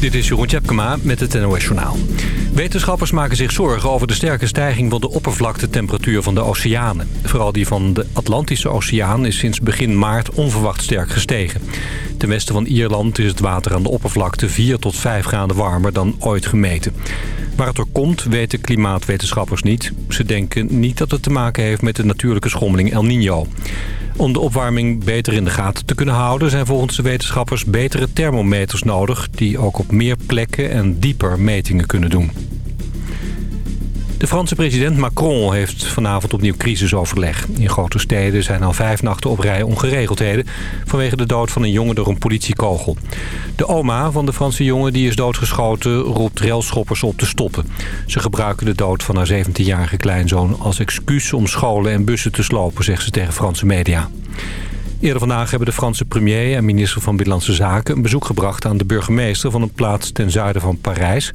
Dit is Jeroen Tjepkema met het NOS Journaal. Wetenschappers maken zich zorgen over de sterke stijging van de oppervlaktetemperatuur van de oceanen. Vooral die van de Atlantische Oceaan is sinds begin maart onverwacht sterk gestegen. Ten westen van Ierland is het water aan de oppervlakte 4 tot 5 graden warmer dan ooit gemeten. Waar het door komt weten klimaatwetenschappers niet. Ze denken niet dat het te maken heeft met de natuurlijke schommeling El Niño. Om de opwarming beter in de gaten te kunnen houden... zijn volgens de wetenschappers betere thermometers nodig... die ook op meer plekken en dieper metingen kunnen doen. De Franse president Macron heeft vanavond opnieuw crisisoverleg. In grote steden zijn al vijf nachten op rij ongeregeldheden... vanwege de dood van een jongen door een politiekogel. De oma van de Franse jongen die is doodgeschoten roept railschoppers op te stoppen. Ze gebruiken de dood van haar 17-jarige kleinzoon als excuus om scholen en bussen te slopen, zegt ze tegen Franse media. Eerder vandaag hebben de Franse premier en minister van Binnenlandse Zaken... een bezoek gebracht aan de burgemeester van een plaats ten zuiden van Parijs.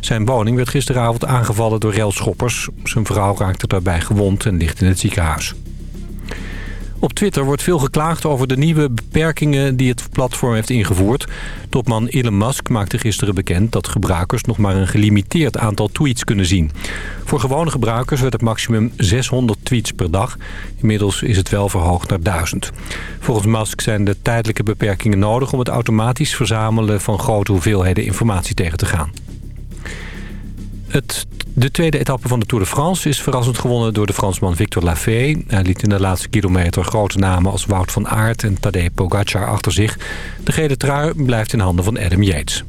Zijn woning werd gisteravond aangevallen door railschoppers. Zijn vrouw raakte daarbij gewond en ligt in het ziekenhuis. Op Twitter wordt veel geklaagd over de nieuwe beperkingen die het platform heeft ingevoerd. Topman Elon Musk maakte gisteren bekend dat gebruikers nog maar een gelimiteerd aantal tweets kunnen zien. Voor gewone gebruikers werd het maximum 600 tweets per dag. Inmiddels is het wel verhoogd naar 1000. Volgens Musk zijn de tijdelijke beperkingen nodig om het automatisch verzamelen van grote hoeveelheden informatie tegen te gaan. Het, de tweede etappe van de Tour de France is verrassend gewonnen door de Fransman Victor Lafay. Hij liet in de laatste kilometer grote namen als Wout van Aert en Tadej Pogacar achter zich. De gele trui blijft in handen van Adam Yates.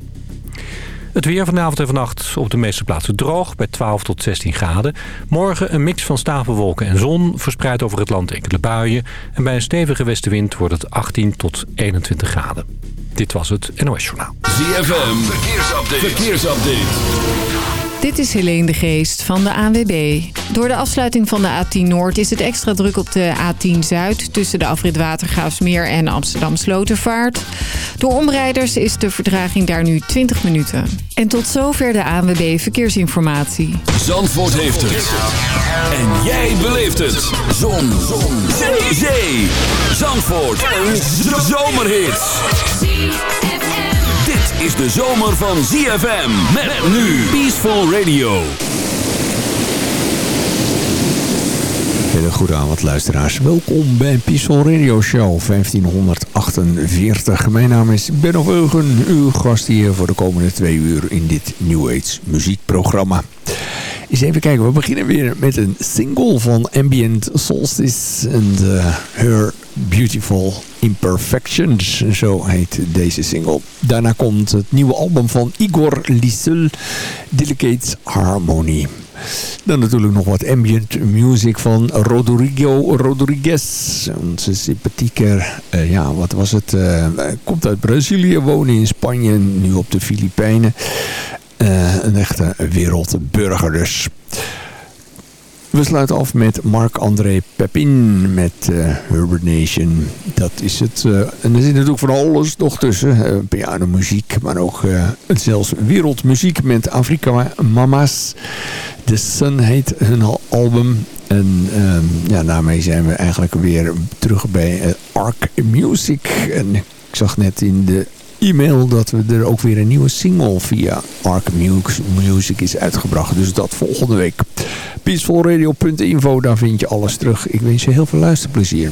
Het weer vanavond en vannacht op de meeste plaatsen droog, bij 12 tot 16 graden. Morgen een mix van stapelwolken en zon, verspreid over het land enkele buien. En bij een stevige westenwind wordt het 18 tot 21 graden. Dit was het NOS Journaal. ZFM, verkeersupdate. verkeersupdate. Dit is Helene de Geest van de ANWB. Door de afsluiting van de A10 Noord is het extra druk op de A10 Zuid... tussen de afrit Watergraafsmeer en Amsterdam Slotervaart. Door omrijders is de verdraging daar nu 20 minuten. En tot zover de ANWB Verkeersinformatie. Zandvoort heeft het. En jij beleeft het. Zon. Zon. Zee. Zandvoort. Een zomerhit is de zomer van ZFM. Met, nu Peaceful Radio. Hele goede avond luisteraars. Welkom bij Peaceful Radio Show 1548. Mijn naam is Ben Eugen, uw gast hier voor de komende twee uur in dit New Age muziekprogramma. Eens even kijken, we beginnen weer met een single van Ambient Solstice en uh, Her Beautiful Imperfections. Zo heet deze single. Daarna komt het nieuwe album van Igor Lissel, Delicate Harmony. Dan natuurlijk nog wat ambient music van Rodrigo Rodriguez. Onze sympathieke, uh, ja wat was het, uh, komt uit Brazilië, wonen in Spanje, nu op de Filipijnen. Uh, een echte wereldburger dus. We sluiten af met Marc-André Pepin met uh, Nation. Dat is het. Uh, en er zit natuurlijk van alles nog tussen. Uh, pianomuziek, maar ook zelfs wereldmuziek met Afrika Mama's. The Sun heet hun album. En um, ja, daarmee zijn we eigenlijk weer terug bij Arc Music. En ik zag net in de e-mail dat we er ook weer een nieuwe single via Arc Music is uitgebracht. Dus dat volgende week. Peacefulradio.info, daar vind je alles terug. Ik wens je heel veel luisterplezier.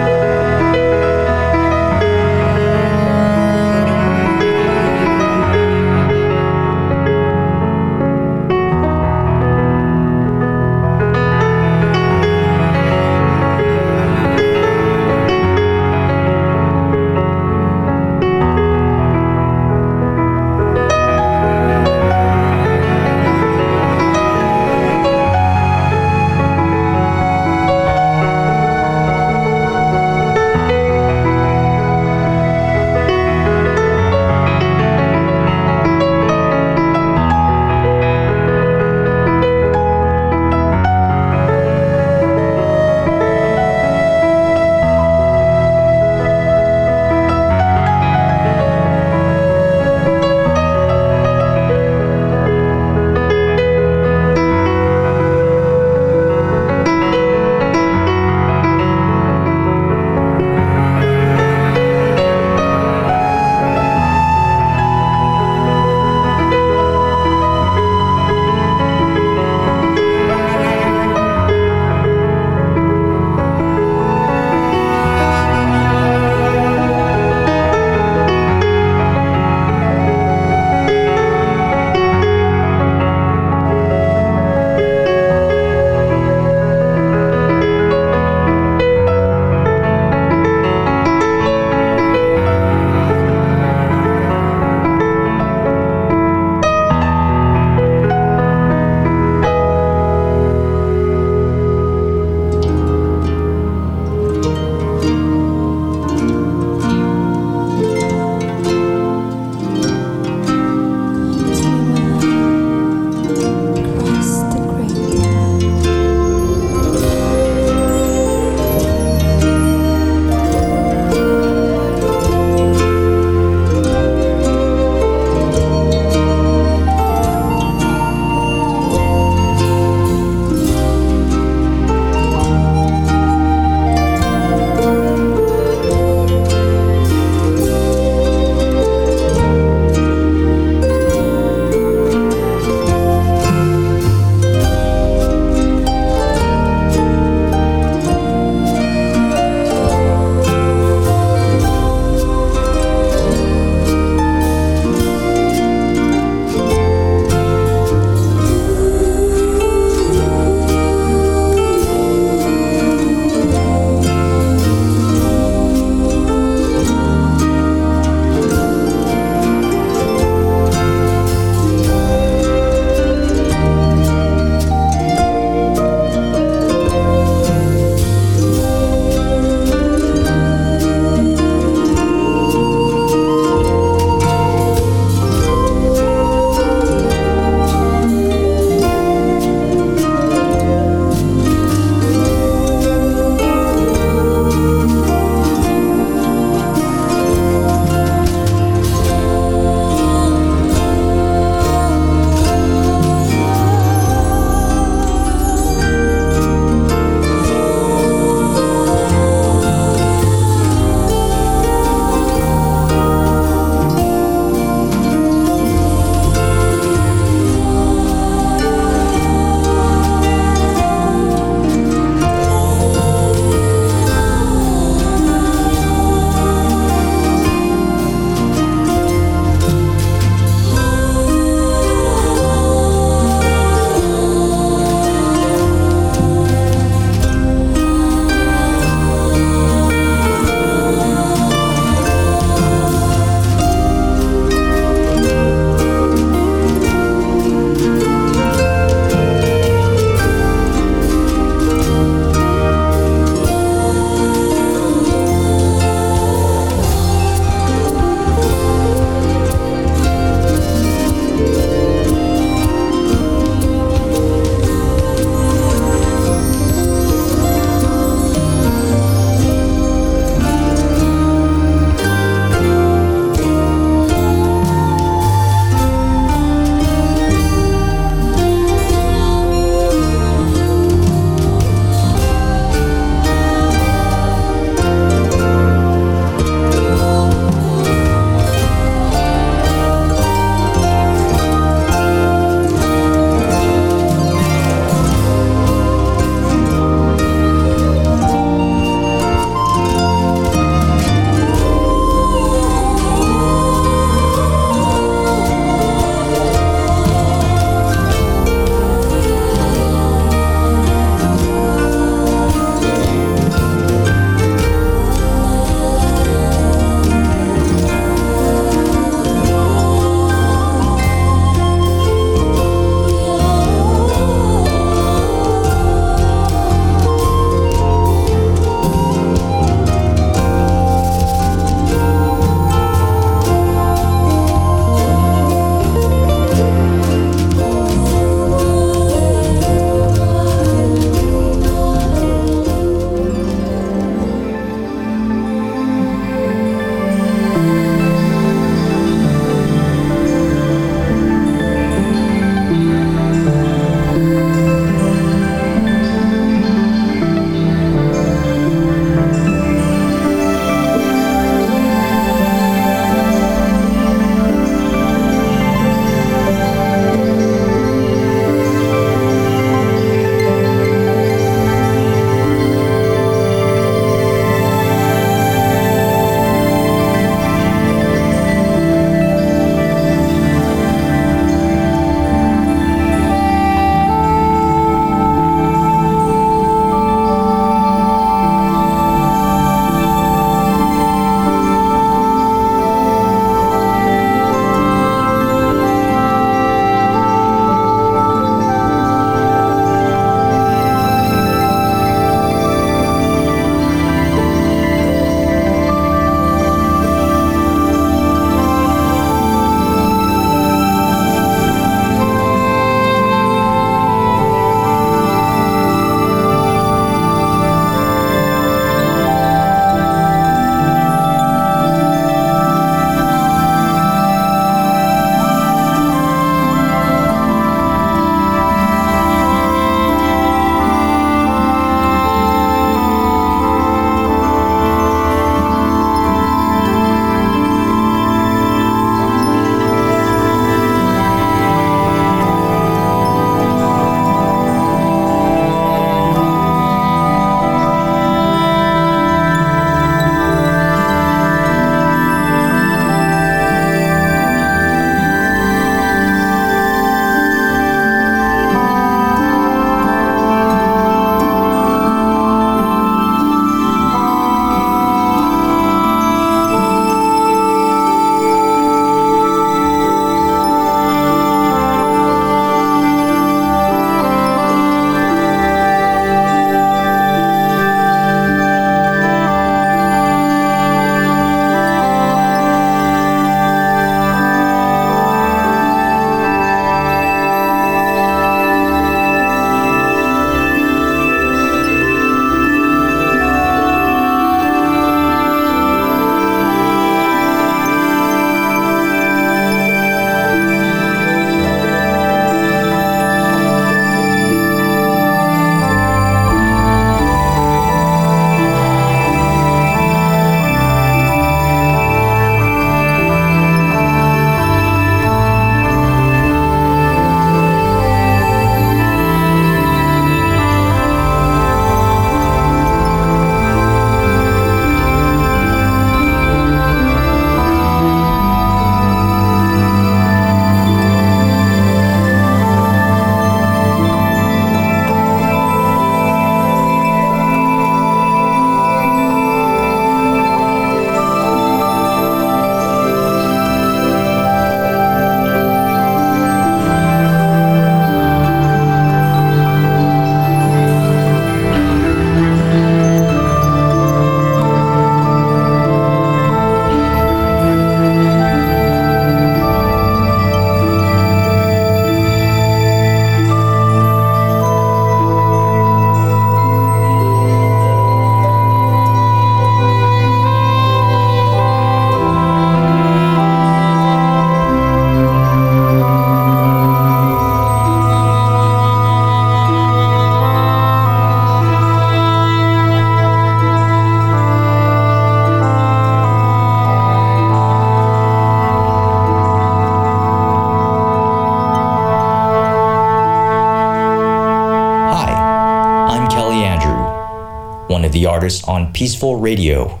On Peaceful Radio.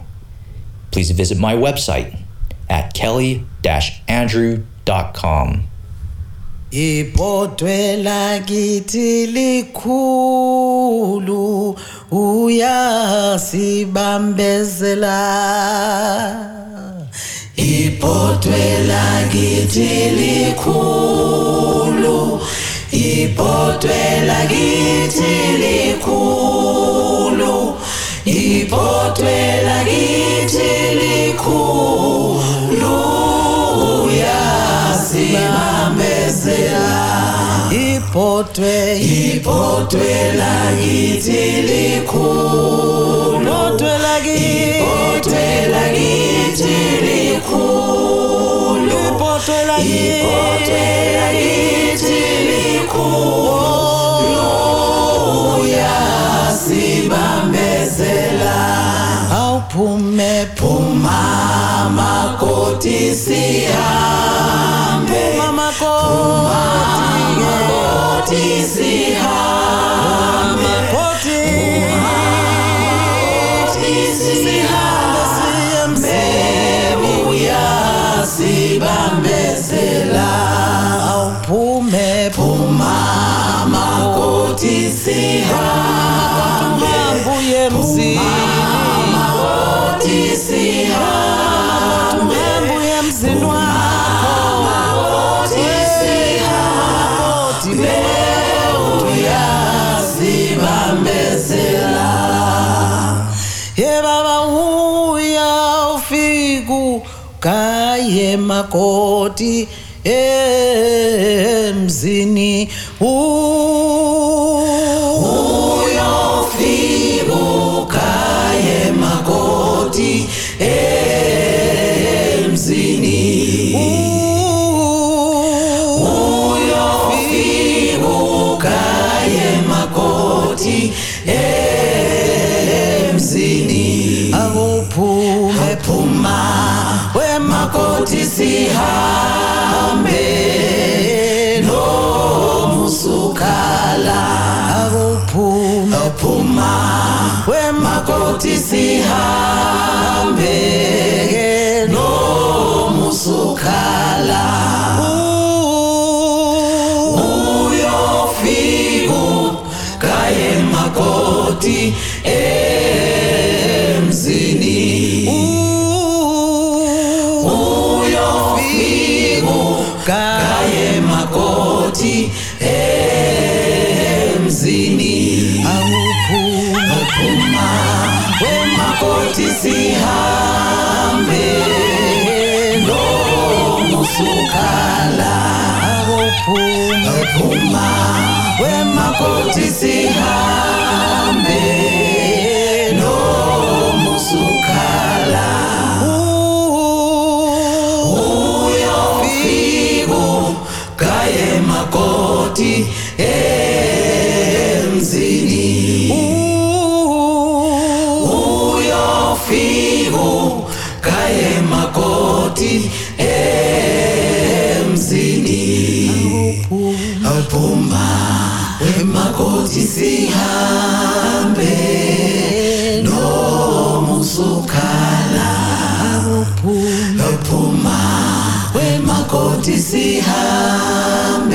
Please visit my website at kelly-andrew.com. ibhodwe lakithi likhulu uyasibambezela ibhodwe lakithi likhulu ibhodwe lakithi likhulu ibhotwe lakithi likhulu uyasibambezela ibhotwe ibhotwe lakithi likhulu ibhotwe lakithi likhulu ibhotwe lakithi sihambe umakoti sihambe umakoti sihambe uya sibambezela awuphume phuma makoti sihambe makoti emzini sihambe nomusukala makoti. Eh. see how to see how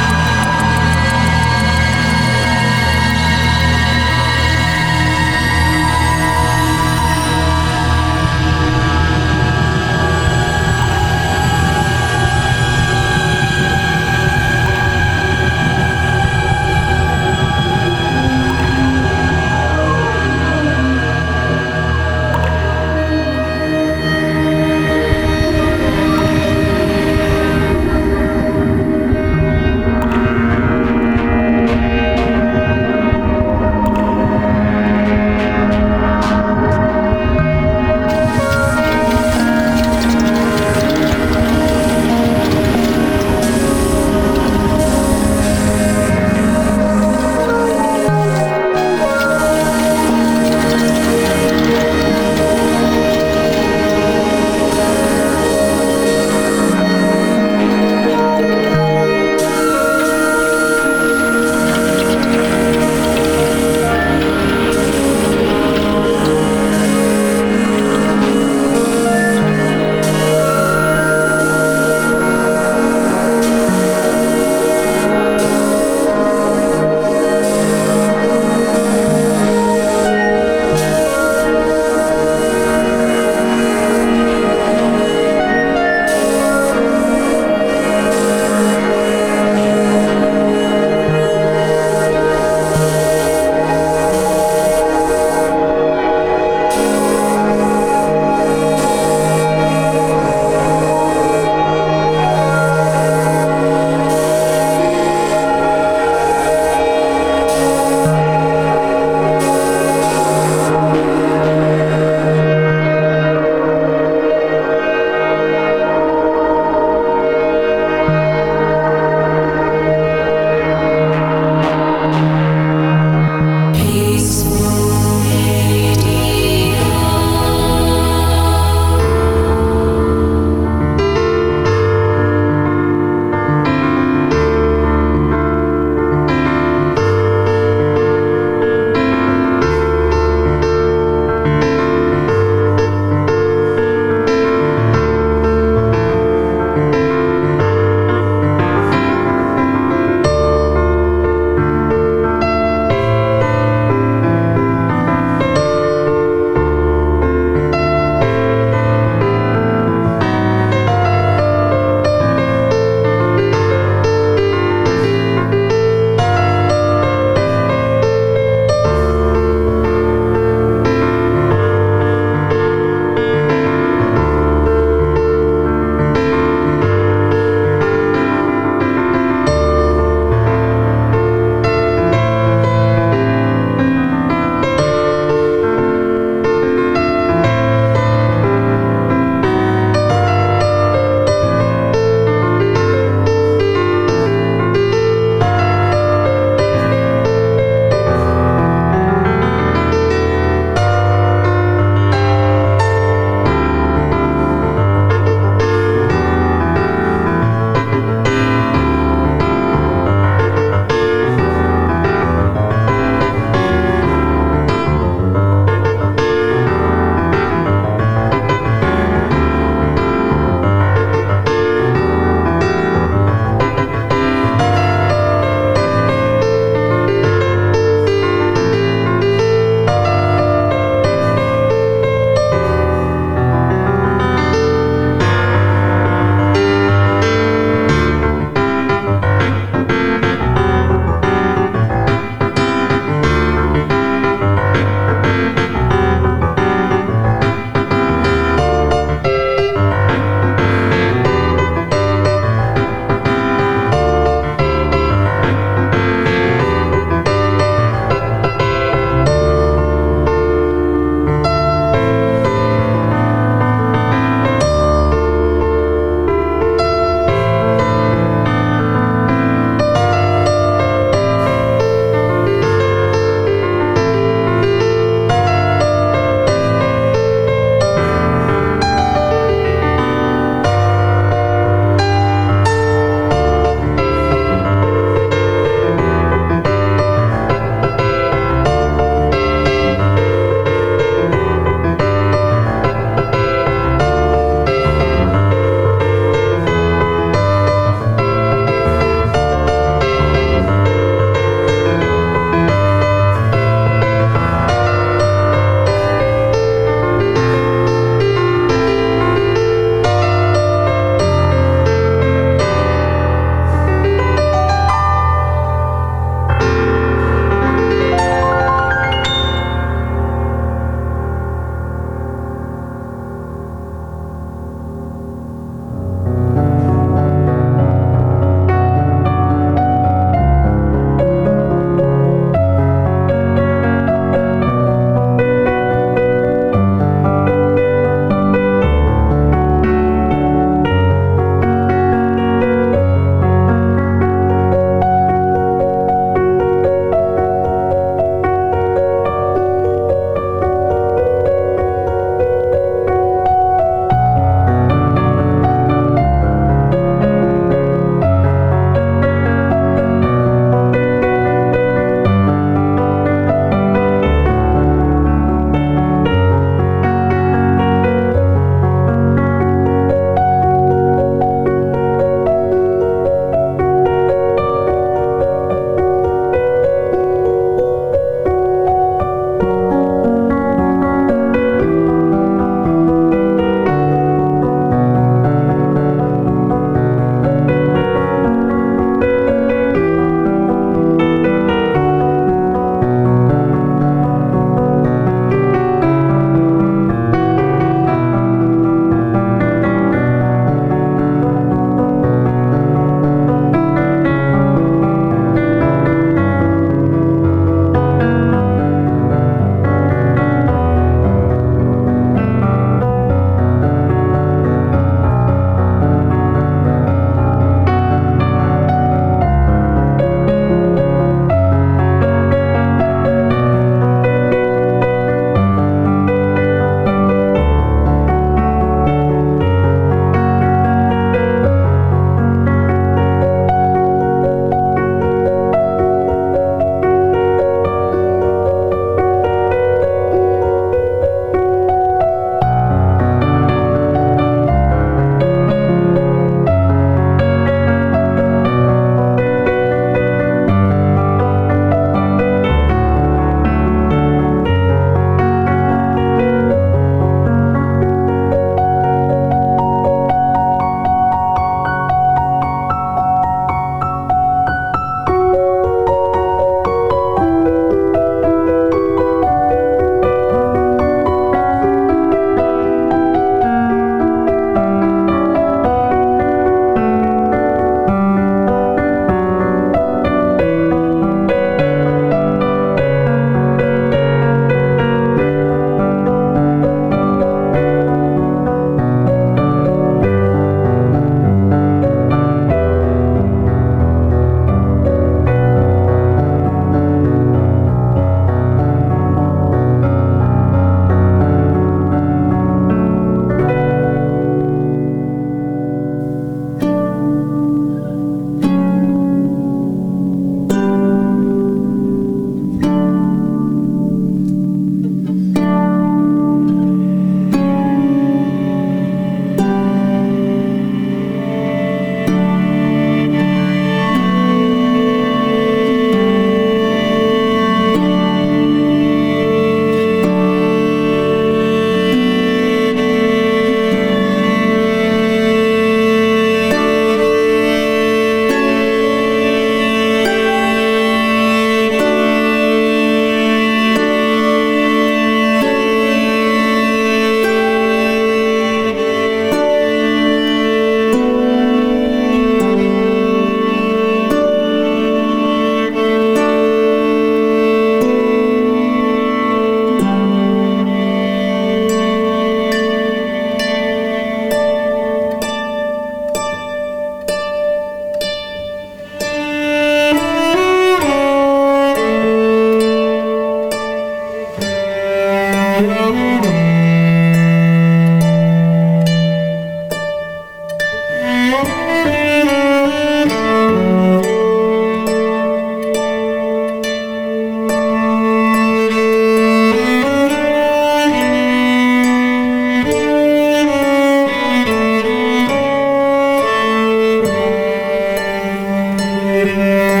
Música